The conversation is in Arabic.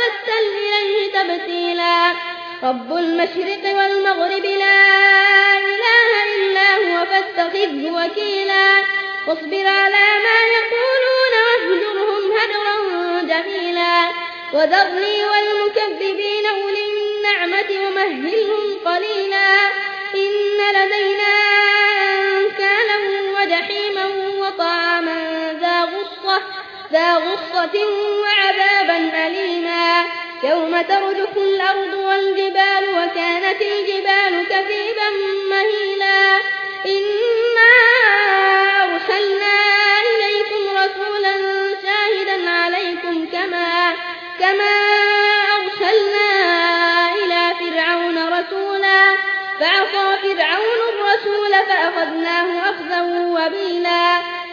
ربك وتبتل إليه تبتيلا رب المشرق والمغرب لا إله إلا هو فاتخذه وكيلا. واصبر على ما يقولون واهجرهم هجرا جميلا. وذرني والمكذبين أولي النعمة ومهلهم قليلا. إن لدينا أنكالا وجحيما وطعاما ذا غصة, ذا غصة وعذابا أليما. يوم ترجف الأرض والجبال وكانت الجبال كثيبا مهيلا. إنا أرسلنا إليكم رسولا شاهدا عليكم كما, كما أرسلنا إلى فرعون رسولا. فعصى فرعون الرسول فأخذناه أخذا وبيلا.